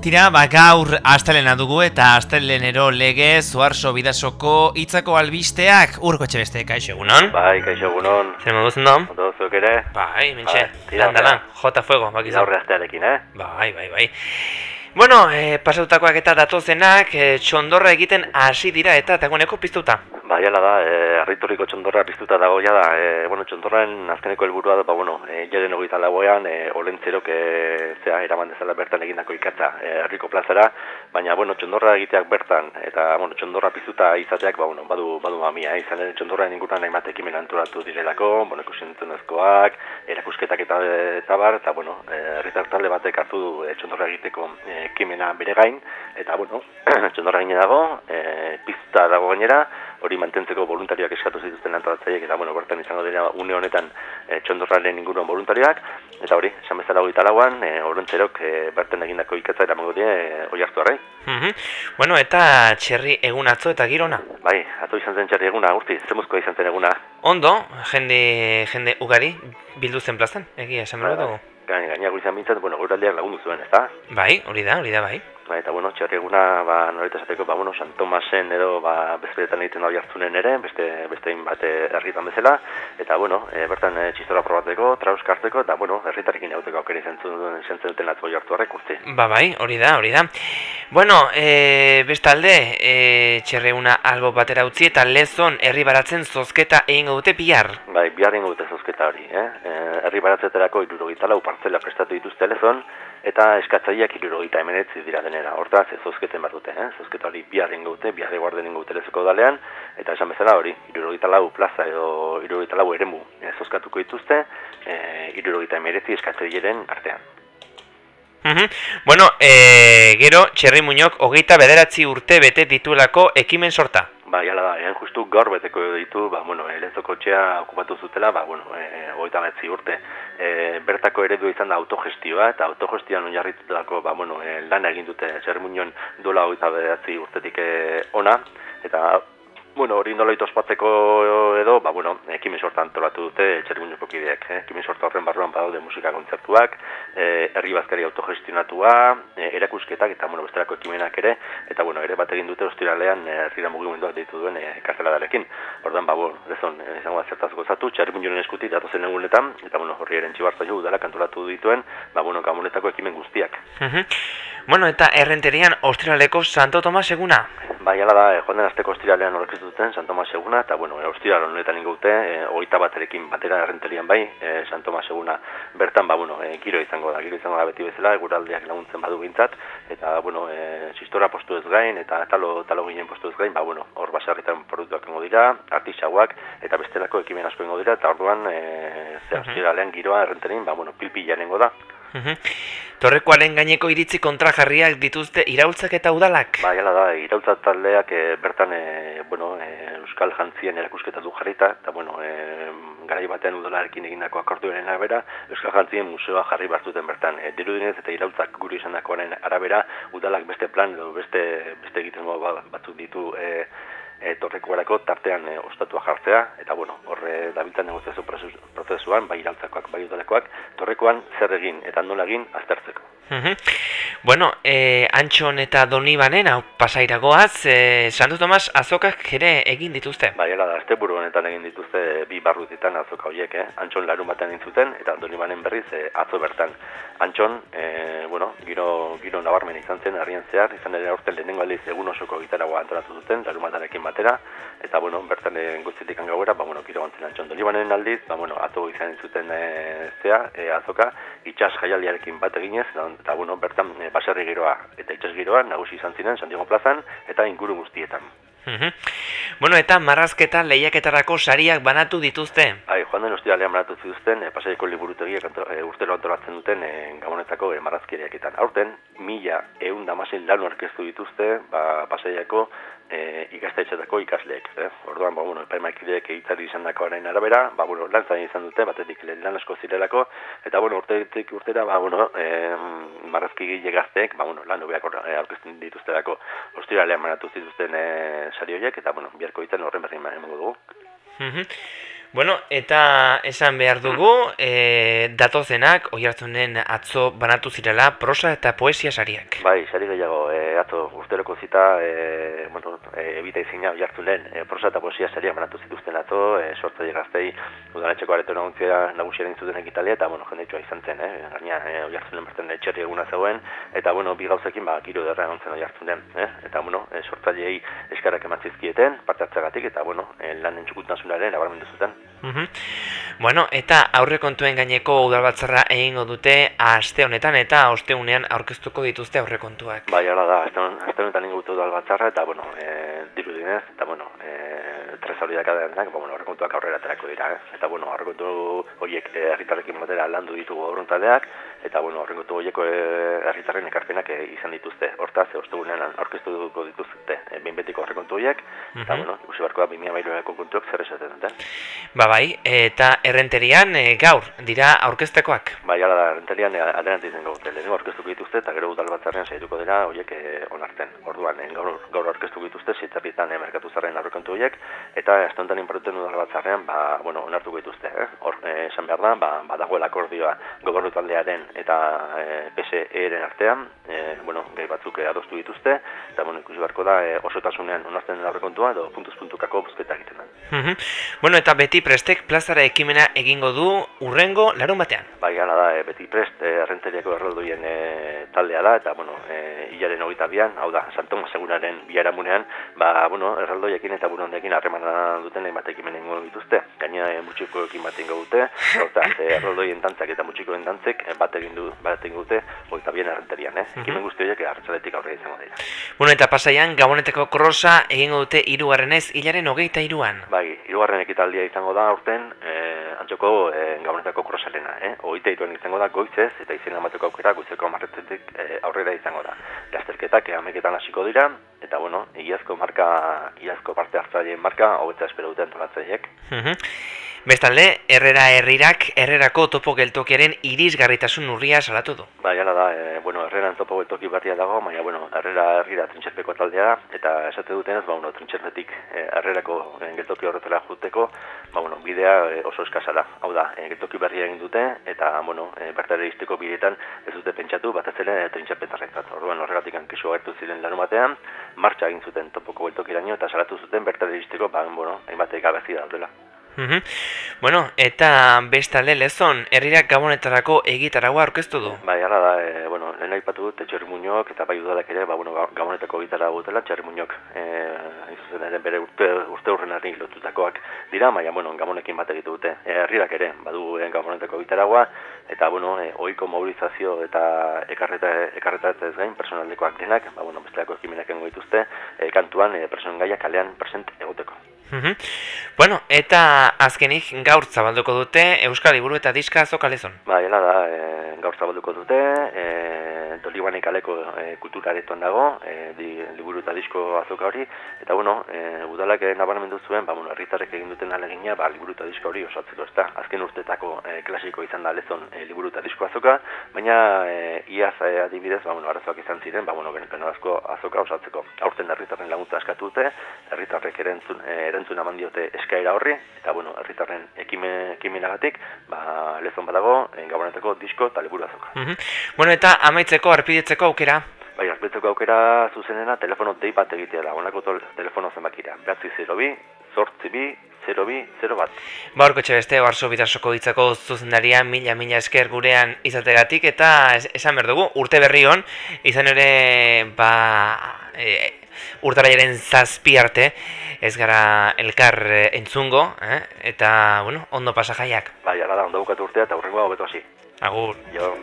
Tira, ba, gaur astelena dugu eta astelenero lege zuarso bidasoko hitzako albisteak urko etxe beste, kaixo egunon? Bai, kaixo egunon. Zer modu zen dom? Ondo zuek ere? Bai, mentxe, Bai, tira, dalan, jota fuego, bak izan. Aurre astearekin, eh? Bai, bai, bai. Bueno, eh, pasautakoak eta datozenak eh, txondorra egiten hasi dira eta taguneko piztuta. Bai, ala da, e, arrituriko txondorra piztuta dago ja da, e, bueno, txondorren azkeneko helburua da, ba, bueno, e, jaren hogeita lagoean, e, olentzerok, e, zea, eraman dezala bertan egindako ikatza, e, herriko plazara, baina, bueno, txondorra egiteak bertan, eta, bueno, txondorra piztuta izateak, ba, bueno, badu, badu mamia, eh? izan ere txondorra inguruan hainbat ekimen antolatu direlako, bueno, ikusentzunezkoak, erakusketak eta, eta bar, eta, bueno, e, batek hartu e, txondorra egiteko e, ekimena bere gain, eta, bueno, txondorra gine dago, e, piztuta dago gainera, hori mantentzeko voluntarioak eskatu zituzten antolatzaileek eta bueno, bertan izango dira une honetan e, txondorraren inguruan voluntarioak eta hori, esan bezala hori talauan, e, orontzerok e, bertan egindako ikatza eramango die e, oi hartu arrai. Mhm. Bueno, eta txerri egun atzo eta girona. Bai, atzo izan zen txerri eguna, urti, zemuzkoa izan zen eguna. Ondo, jende, jende ugari bildu zen plazan, egia esan behar dugu. Gain, gainago izan bintzat, bueno, guraldiak lagundu zuen, ezta? Bai, hori da, hori da, bai. Ba, eta bueno, txerri eguna, ba, norita esateko, ba, bueno, San Tomasen edo, ba, bezperetan egiten hori hartzunen ere, beste, beste bat herritan bezala, eta, bueno, e, bertan e, txistora probatzeko, trauskartzeko, eta, bueno, herritarekin egoteko aukera izan duten atzo jartu horrek urte. Ba, bai, hori da, hori da. Bueno, e, bestalde, e, txerri eguna albo batera utzi, eta lezon herri baratzen zozketa egin dute bihar. Bai, bihar egin dute zozketa hori, eh? E, herri baratzeterako irurogita lau partzela prestatu dituzte lezon, eta eskatzaileak irurogita emenetzi dira denera. Hortaz, ez zozketen bat dute, eh? zozketa hori biharren gaute, biharre guarden gaute lezeko dalean, eta esan bezala hori, irurogita lau plaza edo irurogita lau eremu eh, zozkatuko dituzte, eh, irurogita emenetzi eskatzaileren artean. Mm Bueno, e, gero, Txerri Muñok, hogeita bederatzi urte bete dituelako ekimen sorta. Ba, jala da, egin justu gaur beteko ditu, ba, bueno, elezoko txea okupatu zutela, ba, bueno, e, hogeita betzi urte. E, bertako eredu izan da autogestioa, eta autogestioan onjarritutako, ba, bueno, e, lan egin dute Txerri Muñon dola hogeita bederatzi urtetik e, ona, eta Bueno, hori nola ospatzeko edo, ba, bueno, ekimen sortan tolatu dute txerrimuñoko kideak. Eh? Ekimen sorta horren barruan badaude musika kontzertuak, eh, herri bazkari autogestionatua, eh, erakusketak eta bueno, bestelako ekimenak ere, eta bueno, ere bat egin dute ostiralean eh, herrira mugimenduak ditu duen eh, karzeladarekin. Ordan ba, bueno, lezon, eh, izango da zertaz gozatu, txerrimuñoren eskuti datozen egunetan, eta bueno, horri eren txibartza jo, udala kantolatu dituen, ba, bueno, gamonetako ekimen guztiak. bueno, eta errenterian ostiraleko Santo Tomas eguna? Bai, ala da, eh, joan den azteko ostiralean horrek duten San Tomas eguna, eta bueno, ostiral honetan ingoute, e, ogeita baterekin batera errenterian bai, e, San Tomas eguna bertan, ba, bueno, e, giro izango da, giro izango da beti bezala, guraldeak laguntzen badu bintzat, eta, bueno, e, sistora postu ez gain, eta talo, talo ginen postu ez gain, ba, bueno, hor basarritan produktuak ingo dira, artisauak, eta bestelako ekimen asko ingo dira, eta orduan, e, ze ostiralean giroa errenterin, ba, bueno, pilpila nengo da. Torrekoaren gaineko iritzi kontrajarriak dituzte iraultzak eta udalak? Ba, jala da, iraultzak taldeak e, bertan, e, bueno, e, Euskal Jantzien erakusketa du jarrita, eta, bueno, e, garai batean udalarekin egindako akordioaren arabera, Euskal Jantzien museoa jarri bartuten bertan. E, dirudinez eta iraultzak guri izan arabera, udalak beste plan edo beste, beste egiten batzuk ditu e, e, torrekoarako tartean e, ostatua jartzea, eta bueno, horre dabiltan negoziazio prozesuan, bai iraltzakoak, bai udalekoak, torrekoan zer egin eta nola egin aztertzeko. Bueno, eh, Antxon eta Donibanen, hau pasairagoaz, eh, Santo Tomas azokak ere egin dituzte? Bai, da, azte buru honetan egin dituzte bi barruzitan azoka horiek, eh? Antxon larun batean zuten eta Donibanen berriz eh, atzo bertan. Antxon, eh, bueno, giro, giro nabarmen izan zen, herrian zehar, izan ere aurten lehenengo aldiz egun osoko gitaragoa antolatu duten, larun batarekin batera, eta, bueno, bertan egin guztietik angauera, ba, bueno, giro gantzen Antxon Donibanen aldiz, ba, bueno, atzo izan zuten eh, zea, eh, azoka, itxas jaialdiarekin bat eginez, eta, bueno, bertan e, baserri giroa eta itxas giroa nagusi izan ziren Santiago plazan eta inguru guztietan. Bueno, eta marrazketa lehiaketarako sariak banatu dituzte? Bai, joan den ostiralean banatu zituzten, e, pasaiko liburutegiak e, urtero antolatzen duten e, gabonetako e, marrazkeriaketan. Aurten, mila egun damazen lanu arkeztu dituzte, ba, pasaiako e, ikastetxetako ikasleek. Eh? Orduan, ba, bueno, epaimaikideek egitari izan dakoaren arabera, ba, bueno, lan izan dute, batetik lan asko zirelako, eta, bueno, urtetik urtera, ba, bueno, e, marrazki gile gazteek, ba, bueno, lan ubeak e, aurkezten dituzte dako, ostiralean manatu zituzten e, sari horiek, eta, bueno, biharko egiten horren berri emango dugu. Bueno, eta esan behar dugu, e, datozenak, oi atzo banatu zirela, prosa eta poesia sariak. Bai, sari gehiago, e, atzo urteroko zita, e, bueno, e, ebita izina oi e, prosa eta poesia sariak banatu zituzten atzo, e, sortza digaztei, udaletxeko areto naguntzea nagusiaren zuten ekitalia, eta, bueno, jende izan zen, eh? gaina, e, oi hartzunen berten etxerri eguna zegoen, eta, bueno, bi gauzekin, ba, giro derra egon oi hartzunen, eh? eta, bueno, e, sortza eskarak ematzizkieten, parte hartzagatik, eta, bueno, e, lan entzukutanzunaren, abarmendu zuten. Mm Bueno, eta aurrekontuen gaineko udalbatzarra egingo dute aste honetan eta osteunean aurkeztuko dituzte aurrekontuak. Bai, hala da, aste honetan ingo dute udalbatzarra eta, bueno, e, diru dinez, eta, bueno, e, tres hori dakadenak, ba, bueno, aurrekontuak aurrera aterako dira, eh? eta, bueno, aurrekontu horiek e, herritarrekin batera landu ditugu aurruntaldeak, eta, bueno, aurrekontu horieko e, herritarren ekarpenak e, izan dituzte, hortaz, ostegunean aurkeztu duko dituzte, e, betiko aurrekontu horiek, eta, bueno, ikusi barko da, bimia bairueko kontuak zer esaten duten. Ba, bai, eta errenterian gaur dira aurkeztekoak. Bai, ala da, errenterian adelante izan gaute, lehenengo aurkeztuko dituzte eta gero udal batzarrean saituko dira horiek onartzen. Orduan, gaur, gaur aurkeztuko dituzte, zitzapietan merkatu zarren aurrekontu horiek, eta estontan inpartuten udal batzarrean, ba, bueno, onartuko dituzte. Eh? Hor, esan behar da, ba, badagoela akordioa gobernu taldearen eta e, PSE-eren artean, e, bueno, gai batzuk adostu dituzte, eta bueno, ikusi beharko da, e, osotasunean onartzen den aurrekontua, edo puntuz puntukako buzketa egiten den. bueno, eta beti prestek plazara ekimena egingo du urrengo larun batean. Bai, gana da, e, beti prest, e, errenteriako erraldoien e, taldea da, eta, bueno, e, hilaren hogeita bian, hau da, Santon Seguraren biharamunean, ba, bueno, erraldoiekin eta burondekin harremana duten egin batek ekimen egingo dituzte. Gaina, e, mutxiko ekin bat ingo dute, eta e, erraldoien tantzak eta mutxiko tantzek e, bat egin du, bat egin dute, hogeita bian errenterian, eh? Mm Ekimen guzti horiek hartzaletik aurre izango dira. Bueno, eta pasaian, gaboneteko krosa egingo dute irugarren ez, hilaren hogeita iruan. Bai, irugarren ekitaldia izango da aurten, eh, antzoko eh, gabonetako krosalena, eh? Oite iruen izango da goitzez, eta izena amateko aukera goizeko marretzetik eh, aurrera izango da. Eh, ameketan hasiko dira, eta bueno, egiazko marka, egiazko parte hartzaileen marka, hobetza espero duten tonatzaiek. Bestalde, Herrera Herrirak Herrerako topo geltokiaren irisgarritasun urria salatu du. Bai, hala da, e, bueno, Herreran topo geltoki batia dago, baina bueno, Herrera Herrira trintxerpeko taldea eta esate dutenez, ba bueno, trintxerpetik e, Herrerako e, geltoki horretara juteko, ba bueno, bidea e, oso eskasa da. Hau da, e, geltoki berria egin dute eta bueno, e, bertare izteko bideetan ez dute pentsatu batez ere trintxerpetarrentzat. Orduan horregatik hankesu agertu ziren larun batean, martxa egin zuten topoko geltokiraino eta salatu zuten bertare izteko, ba bueno, hainbat gabezi daudela. Mm Bueno, eta bestalde lezon, herrirak gabonetarako egitaragua aurkeztu du? Bai, ara da, e, bueno, lehen aipatu dut, Txerri Muñok eta bai udalak ere, ba, bueno, gabonetako egitara gutela, Txerri Muñok, e, ere bere urte, urte urren lotutakoak dira, baina, bueno, gabonekin bat egitu dute. E, herrirak ere, badu e, gabonetako egitaragua, eta, bueno, e, oiko mobilizazio eta ekarreta, ekarreta ez gain, personaldekoak denak, ba, bueno, besteako ekimenak engo dituzte, e, kantuan, e, personen gaiak kalean present egoteko. Bueno, eta azkenik gaur zabalduko dute Euskal Liburu eta Diska azokalezon. Ba, hela da, e, gaur zabalduko dute, e, Dolibanek aleko e, kulturareton dago, e, di, liburu eta disko azoka hori, eta bueno, e, udalak nabarmendu zuen, ba, bueno, herritarrek egin duten alegina, ba, liburu eta disko hori osatzeko ez da. Azken urtetako e, klasiko izan da lezon e, liburu eta disko azoka, baina e, iaz e, adibidez, ba, bueno, arazoak izan ziren, ba, bueno, asko azoka osatzeko. Aurten herritarren laguntza askatu dute, herritarrek erantzun, e, erantzun eman diote eskaera horri, eta bueno, herritarren ekime, ekimenagatik, ba, lezon badago, e, gabonetako disko eta liburu azoka. Mm Bueno, eta amaitzeko arpidetzeko aukera? Bai, arpidetzeko aukera zuzenena telefono dei bat egitea da, honako telefono zenbakira. Behatzi 0 bi, sortzi bi, 0 bi, 0 bat. Ba, orko beste, barso bitasoko ditzako zuzendaria mila, mila esker gurean izategatik, eta esan behar dugu, urte berri hon, izan ere, ba, e, urtaraiaren zazpi arte, ez gara elkar e, entzungo, eh? eta, bueno, ondo pasa jaiak. Bai, ala da, ondo bukatu urtea, eta urrengoa hobeto hasi. Agur. Jo.